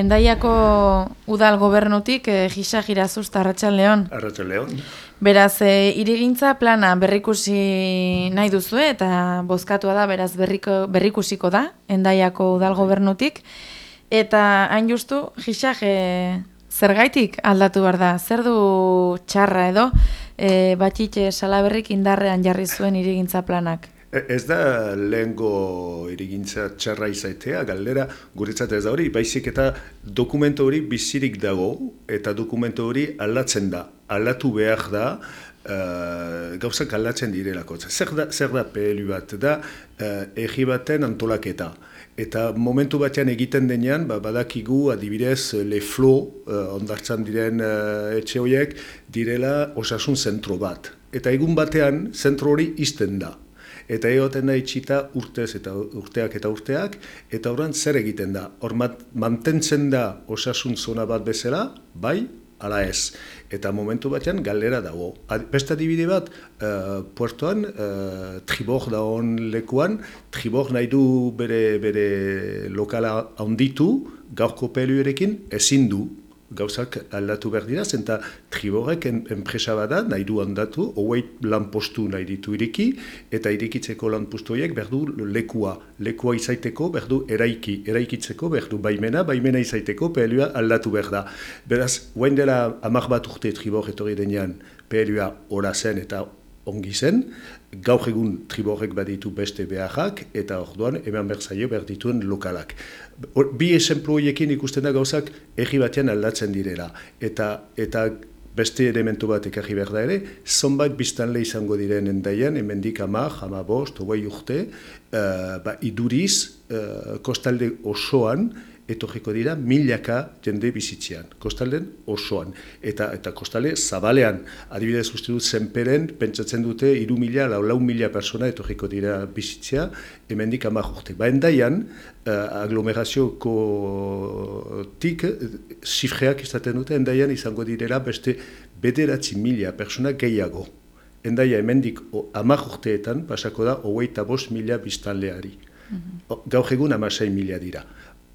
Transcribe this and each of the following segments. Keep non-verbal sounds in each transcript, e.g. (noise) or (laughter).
Endaiako udal gobernutik e, gisa girazuz Arratxal Leon. Arratxal Leon. Beraz, e, irigintza plana berrikusi nahi duzu eta bozkatua da, beraz berriko, berrikusiko da, endaiako udal gobernutik. Eta hain justu, gisak e, zergaitik aldatu behar da, zer du txarra edo, e, batxitxe salaberrik indarrean jarri zuen irigintza planak. E, ez da lehengo irigintza txarra izaitea, galdera guretzat ez da hori, baizik eta dokumento hori bizirik dago eta dokumento hori aldatzen da aldatu behar da uh, gauzak aldatzen direlako. Zer da, zer da PLU bat? Da uh, egi baten antolaketa. Eta momentu batean egiten denean, ba, badakigu adibidez le flo uh, ondartzan diren uh, etxe horiek direla osasun zentro bat. Eta egun batean zentro hori izten da. Eta egoten da itxita urtez eta urteak eta urteak, eta horan zer egiten da. Hor mantentzen da osasun zona bat bezala, bai, ala ez. Eta momentu batean galdera dago. Beste adibide bat, uh, puertoan, uh, tribor da hon lekuan, tribor nahi du bere, bere lokala handitu, gaurko peluerekin ezin du gauzak aldatu behar dira, zenta triborek enpresa bada nahi du handatu, hauei lan postu nahi ditu iriki, eta irikitzeko lan postu horiek behar du lekua. Lekua izaiteko behar du eraiki, eraikitzeko behar du baimena, baimena izaiteko PLUa aldatu behar da. Beraz, guain dela amak bat urte tribor etorri denean PLUa ora zen eta ongi zen, gaur egun triborek baditu beste beharrak, eta orduan eman berzaio behar dituen lokalak. Bi esenplu horiekin ikusten da gauzak egi batean aldatzen direla, eta eta beste elementu bat ekarri behar da ere, zonbait biztanle izango diren endaian, hemendik amak, hama bost, hogei urte, uh, ba, iduriz, uh, kostalde osoan, etorriko dira milaka jende bizitzean, kostalden osoan. Eta eta kostale zabalean, adibidez uste dut zenperen, pentsatzen dute iru mila, lau, lau mila persona etorriko dira bizitzea, hemendik amak urte. Ba endaian, uh, aglomerazioko tik, sifreak izaten dute, endaian izango direla beste bederatzi mila persona gehiago. Endaia hemendik amak urteetan, pasako da, hogeita bost mila biztanleari. Mm -hmm. Gaur egun amasei mila dira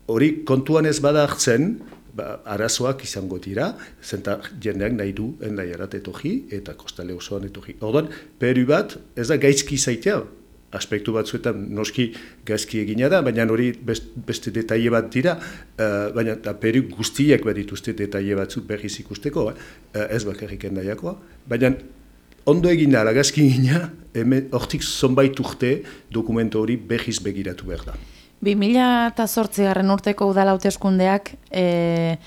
hori kontuan ez bada hartzen, ba, arazoak izango dira, zenta jendeak nahi du endaiarat etoji eta kostale osoan etoji. Orduan, peru bat, ez da gaizki zaitea, aspektu batzuetan noski gaizki egina da, baina hori beste detaile bat dira, uh, baina da peru guztiak bat dituzte detaile batzuk berriz ikusteko, eh? ez bakarrik endaiakoa, baina ondo egin da, lagazki egina, hortik zonbait urte dokumentu hori berriz begiratu behar da. 2008 garren urteko udala hauteskundeak e,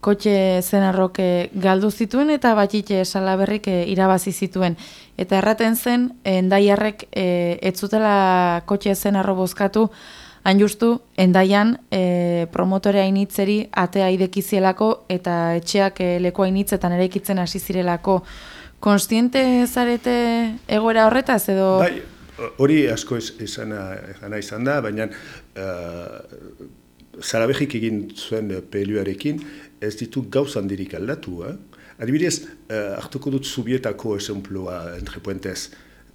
kotxe zenarrok galdu zituen eta batxitxe salaberrik e, irabazi zituen. Eta erraten zen, endaiarrek e, etzutela kotxe zenarro bozkatu, hain justu, endaian e, promotorea initzeri atea idekizielako eta etxeak e, lekoa initzetan ere ikitzen hasi zirelako. Konstiente zarete egoera horretaz edo... Bai, hori asko izana izan da, baina uh, zarabejik egin zuen peluarekin ez ditu gauzan dirik aldatu. Eh? Adibidez, uh, hartuko dut zubietako esenploa entre puentez.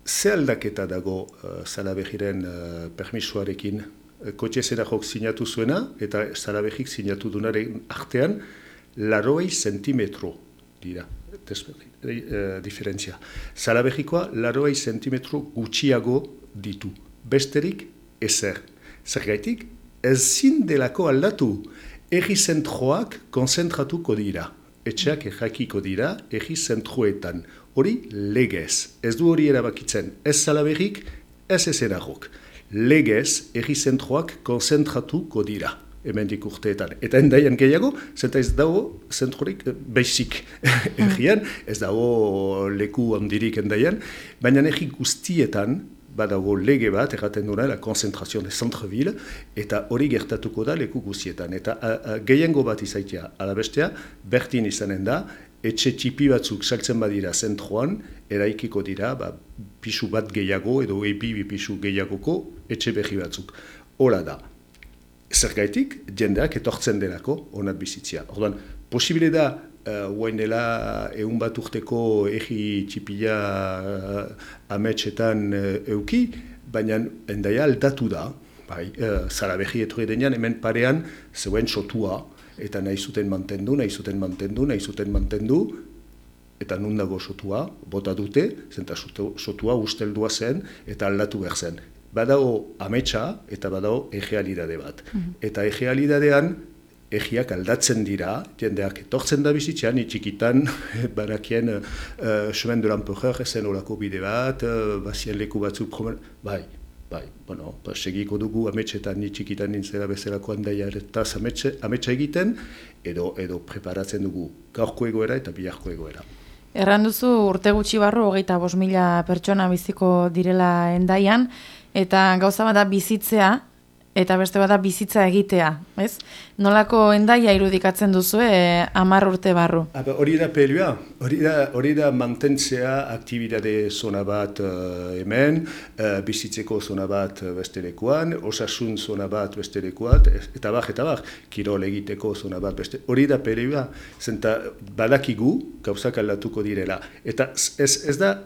Ze aldaketa dago uh, zarabejiren uh, permisoarekin kotxe zera jok sinatu zuena eta zarabejik sinatu dunaren artean laroi zentimetro dira e, diferentzia. Zalabegikoa, laroai zentimetro gutxiago ditu. Besterik, ezer. Zer gaitik, ez zindelako aldatu, egi zentroak konzentratuko dira. Etxeak errakiko dira, egi zentroetan. Hori legez. Ez du hori erabakitzen. Ez zalabegik, ez ez eragok. Legez, egi zentroak konzentratuko dira hemendik urteetan. Eta endaian gehiago, zenta ez dago zentrorik eh, basic (laughs) egian, ez dago leku handirik endaian, baina egi guztietan, badago lege bat, erraten duna, la konzentrazio de centre-ville, eta hori gertatuko da leku guztietan. Eta gehiengo bat izaitea, alabestea, bertin izanen da, etxe txipi batzuk saltzen badira zentroan, eraikiko dira, ba, pisu bat gehiago, edo ebi bi pisu gehiagoko etxe behi batzuk. Hora da, zergaitik jendeak etortzen delako onat bizitzia. Orduan, posibile da, uh, dela egun bat urteko egi txipila uh, ametsetan uh, euki, baina endaia aldatu da, bai, uh, zara behi etorri denean, hemen parean zeuen sotua, eta nahi zuten mantendu, nahi zuten mantendu, nahi zuten mantendu, eta nun dago sotua, bota dute, zenta sotua usteldua zen, eta aldatu behar zen. Badago ametsa eta badago egealidade bat. Mhm. Eta egealidadean, egiak aldatzen dira, jendeak etortzen da bizitzean, itxikitan, (laughs) barakien, uh, chemin de l'empereur, ezen olako bide bat, uh, bazien leku batzuk, bai, bai, bueno, ba, segiko dugu ametsetan itxikitan nintzela bezalako handaia eta ametsa egiten, edo, edo preparatzen dugu gaurko egoera eta biharko egoera. Erran duzu urte gutxi barru, hogeita bos mila pertsona biziko direla endaian, eta gauza bada bizitzea, eta beste bada bizitza egitea, ez? Nolako endaia irudikatzen duzu e, amar urte barru? Hori da pelua, hori da, hori da mantentzea aktibitate zona bat uh, hemen, uh, bizitzeko zona bat bestelekuan, osasun zona bat bestelekuat, eta bak, eta bak, kirol egiteko zona bat beste. Hori da pelua, zenta badakigu gauzak aldatuko direla. Eta ez, ez da,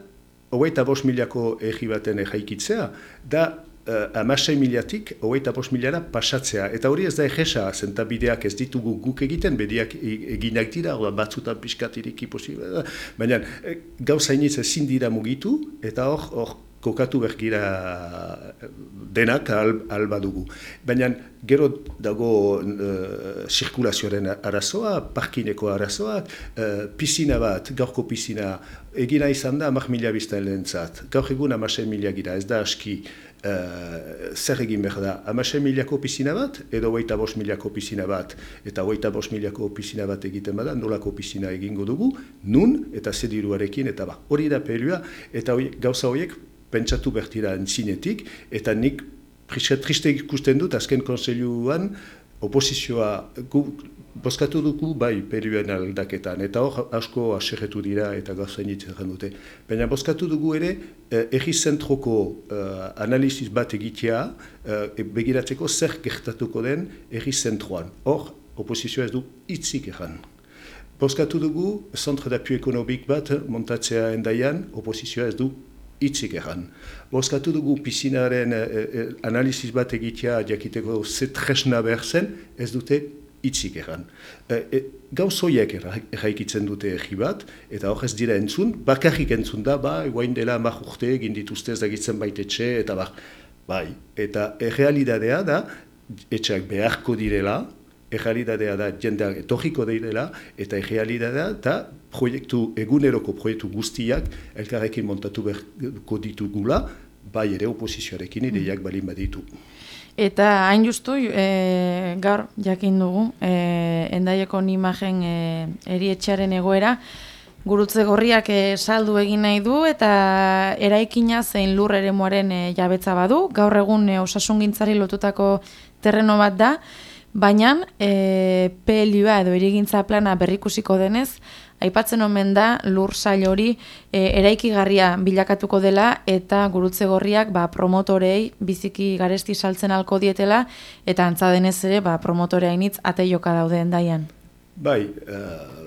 hogeita bos milako egi baten ejaikitzea, da uh, amasei miliatik, hogeita pos miliara pasatzea. Eta hori ez da egesa, zentabideak ez ditugu guk egiten, bediak e, eginak dira, batzutan piskatirik iposible, baina eh, gauza iniz ezin dira mugitu, eta hor, hor kokatu bergira denak al, alba dugu. Baina gero dago uh, zirkulazioaren arazoa, parkineko arazoa, uh, pisina bat, gaurko pisina, egina izan da amak mila biztan lehen zat. Gaur egun amasei mila gira, ez da aski uh, zer egin behar da, amasei milako pizina bat, edo hogeita bos milako pizina bat, eta hogeita bos milako pizina bat egiten bada, nolako pizina egingo dugu, nun, eta zediruarekin, eta ba, hori da pelua, eta hori, gauza horiek, pentsatu bertira entzinetik, eta nik triste ikusten dut, azken konseiluan, oposizioa, gu, Bozkatu dugu bai perioen aldaketan, eta hor asko aserretu dira eta gauzain itzen dute. Baina bozkatu dugu ere, eh, egizentroko eh, analiziz bat egitea, eh, begiratzeko zer gertatuko den egizentroan. Hor, oposizioa ez du itzik egan. Bozkatu dugu, Centre d'Appui Ekonomik bat montatzea endaian, oposizioa ez du itzik egan. Bozkatu dugu pisinaren eh, eh, analiziz bat egitea jakiteko zetresna behar zen, ez dute itzik egan. E, e, Gauzoiek erraikitzen dute egi bat, eta hor ez dira entzun, bakarrik entzun da, ba, eguain dela amak urte egin dituzte ez dagitzen baita etxe, eta ba, bai, eta errealidadea da, etxeak beharko direla, errealidadea da jendeak etorriko direla, eta errealidadea da proiektu, eguneroko proiektu guztiak elkarrekin montatu beharko ditugula, bai ere oposizioarekin ideiak balin baditu. Eta hain justu, e, gaur jakin dugu, e, endaieko imagen e, erietxearen egoera, gurutze gorriak e, saldu egin nahi du eta eraikina zein lur ere moaren e, jabetza badu. Gaur egun e, osasun gintzari lotutako terreno bat da, baina e, PLUA edo erigintza plana berrikusiko denez, aipatzen omen da lur sail hori e, eraikigarria bilakatuko dela eta gurutze gorriak ba, promotorei biziki garesti saltzen alko dietela eta antza denez ere ba, promotorea initz ate joka daude endaian. Bai, uh,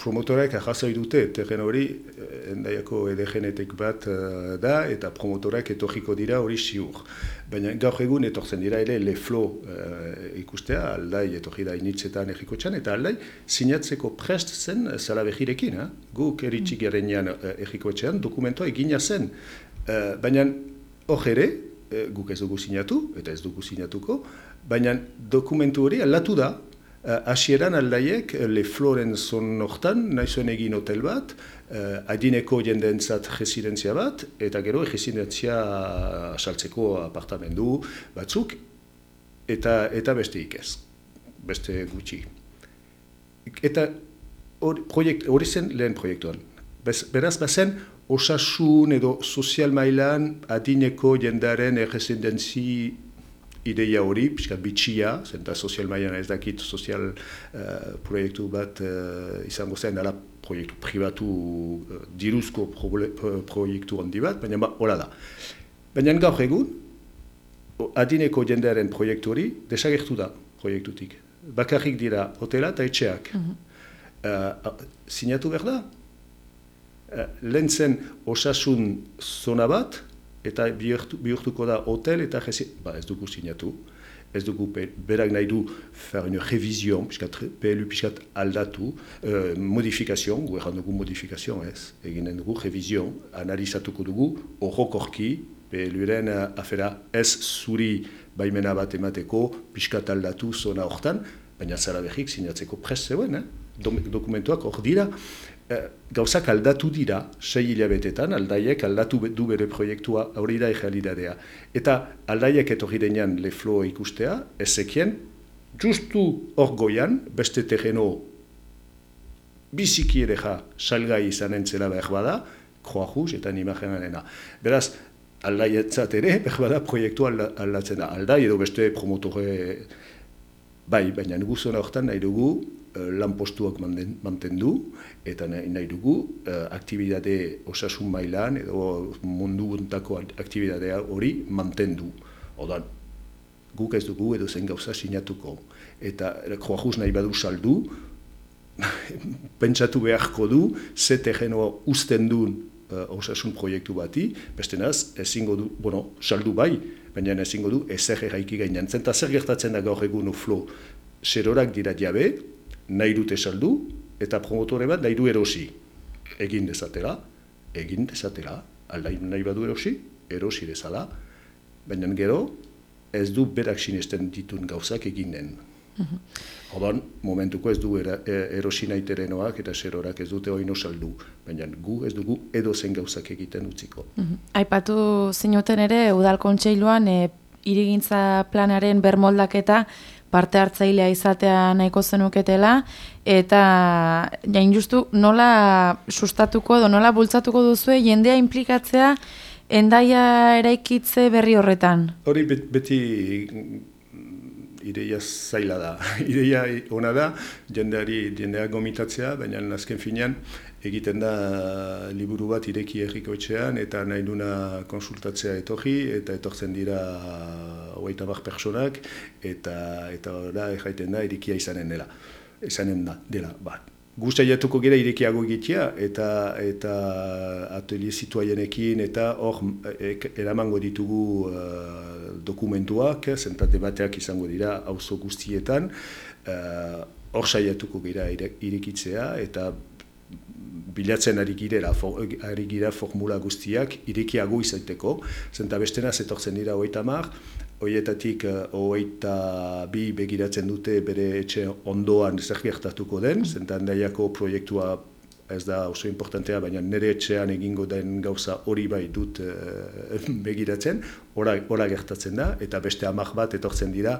promotoreak ahazoi dute, terren hori eh, endaiako edegenetek bat uh, da eta promotoreak etorriko dira hori siur. Baina gaur egun etortzen dira ere leflo uh, ikustea, aldai etorri da initzetan egiko txan, eta aldai sinatzeko prest zen zala behirekin, eh? guk eritxik erenean uh, egiko txan, dokumentoa egina zen. Uh, baina hor ere, guk ez dugu sinatu, eta ez dugu sinatuko, baina dokumentu hori aldatu da, Hasieran aldaiek, le floren zon nortan, nahi zuen egin hotel bat, uh, adineko jendeentzat residentzia bat, eta gero residentzia saltzeko apartamendu batzuk, eta eta beste ikez, beste gutxi. Eta hori zen lehen proiektuan. beraz, bazen, osasun edo sozial mailan adineko jendaren erresidentzi ideia hori, pixka bitxia, zenta sozial mailan ez dakit sozial uh, proiektu bat uh, izango zen, dala proiektu privatu uh, diruzko proiektu handi bat, baina ba, hola da. Baina gaur egun, adineko jendearen proiektu hori desagertu da proiektutik. Bakarrik dira hotela eta etxeak. Mm sinatu behar da? Uh, lehen zen osasun zona bat, eta bihurtuko da hotel eta jesi, ba ez dugu sinatu. ez dugu berak nahi du fer une revision, piskat, PLU piskat aldatu, uh, modifikazio, gu erran dugu modifikazio ez, eginen dugu revision, analizatuko dugu, horrokorki, PLU-ren afera ez zuri baimena bat emateko, piskat aldatu zona hortan, baina zara behik sinatzeko prest zeuen, eh? dokumentuak hor dira, eh, gauzak aldatu dira, sei hilabetetan, aldaiek aldatu du bere proiektua hori da egealidadea. Eta aldaiek etorri denean lefloa ikustea, ezekien, justu hor goian, beste terreno biziki ere ja salgai izan entzela behar bada, kroa juz eta nimagenarena. Beraz, aldaietzat ere, behar bada proiektua aldatzen da. Aldai edo beste promotore bai, baina nugu zona horretan nahi dugu Eh, lan postuak mantendu eta nahi dugu uh, aktibitate osasun mailan edo mundu guntako aktibitatea hori mantendu. Odan, guk ez dugu edo zen gauza sinatuko. Eta joajuz nahi badu saldu, (laughs) pentsatu beharko du, ze terrenoa usten duen uh, osasun proiektu bati, beste naz, ezingo du, bueno, saldu bai, baina ezingo du, ezer erraiki gainean. Zenta zer gertatzen da gaur egun uflo, serorak dira diabe, nahi dute saldu, eta promotore bat nahi du erosi. Egin dezatela, egin dezatela, aldai nahi badu erosi, erosi dezala, baina gero ez du berak sinesten ditun gauzak eginen. Mm momentuko ez du era, e, erosi nahi terenoak eta serorak ez dute oino saldu, baina gu ez dugu edo zen gauzak egiten utziko. Mm Aipatu zinuten ere, Udal Kontseiluan, e, irigintza planaren bermoldaketa parte hartzailea izatea nahiko zenuketela, eta jain justu nola sustatuko edo nola bultzatuko duzue jendea implikatzea endaia eraikitze berri horretan? Hori beti ideia zaila da. (laughs) Ideia ona da, jendeari jendea gomitatzea, baina azken finean egiten da liburu bat ireki erriko etxean, eta nahi duna konsultatzea etorri, eta etortzen dira hogeita bat personak, eta eta da, erraiten da, irikia izanen dela. Izanen da, dela, bat. Guztia jatuko gira irekiago egitea eta eta atelier situaienekin eta hor eramango ditugu uh, dokumentuak, zentate bateak izango dira auzo guztietan, uh, hor saiatuko gira irekitzea eta bilatzen ari girela, ari gira formula guztiak irekiago izateko, zenta bestena zetortzen dira hogeita mar, Oietatik hogeita uh, bi begiratzen dute bere etxe ondoan zer gertatuko den, zentan daiako proiektua ez da oso importantea, baina nire etxean egingo den gauza hori bai dut uh, (laughs) begiratzen, ora, gertatzen da, eta beste amak bat etortzen dira,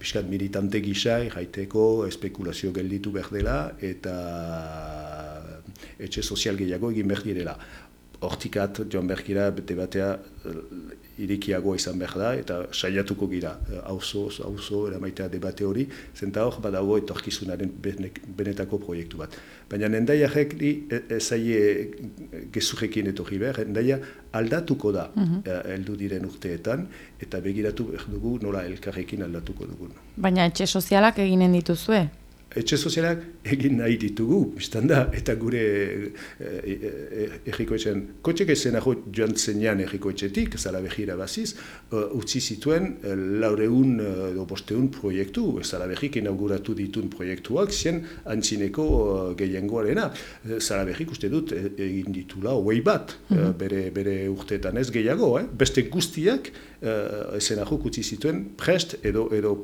pixkat militante gisa, jaiteko, espekulazio gelditu behar dela, eta etxe sozial gehiago egin behar direla hortikat joan behar bete batea eh, irikiago izan behar da, eta saiatuko gira, eh, hauzo, eramaitea debate hori, zenta hor badago etorkizunaren benetako proiektu bat. Baina nendaia jekli, ezaie e, gezurrekin etorri behar, nendaia aldatuko da mm heldu diren urteetan, eta begiratu behar dugu nola elkarrekin aldatuko dugun. Baina etxe sozialak eginen dituzue? Etxe sozialak egin nahi ditugu, biztan da, eta gure errikoetzen, e, e, kotxek ezen aho joan zenean errikoetxetik, zala behira baziz, utzi zituen laureun edo bosteun proiektu, zala behik inauguratu ditun proiektuak, zien antzineko gehiengoarena. Zala behik uste dut egin ditula, hoi bat, uh, bere, bere urteetan ez gehiago, eh? beste guztiak uh, ezen aho utzi zituen prest edo, edo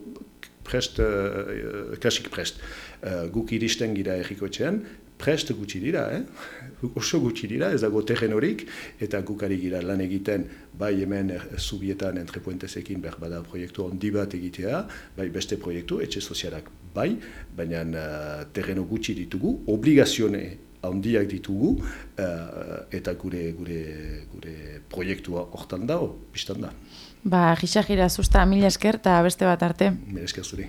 prest, uh, kasik prest. Uh, guk iristen gira errikoetxean, prest gutxi dira, eh? (laughs) oso gutxi dira, ez dago terren horik, eta gukari gira lan egiten, bai hemen zubietan entrepuentezekin behar bada proiektu handi bat egitea, bai beste proiektu, etxe sozialak bai, baina uh, terreno gutxi ditugu, obligazione handiak ditugu, eta gure, gure, gure proiektua hortan da, biztan da. Ba, gisa gira, susta, mila esker eta beste bat arte. Mila esker zuri.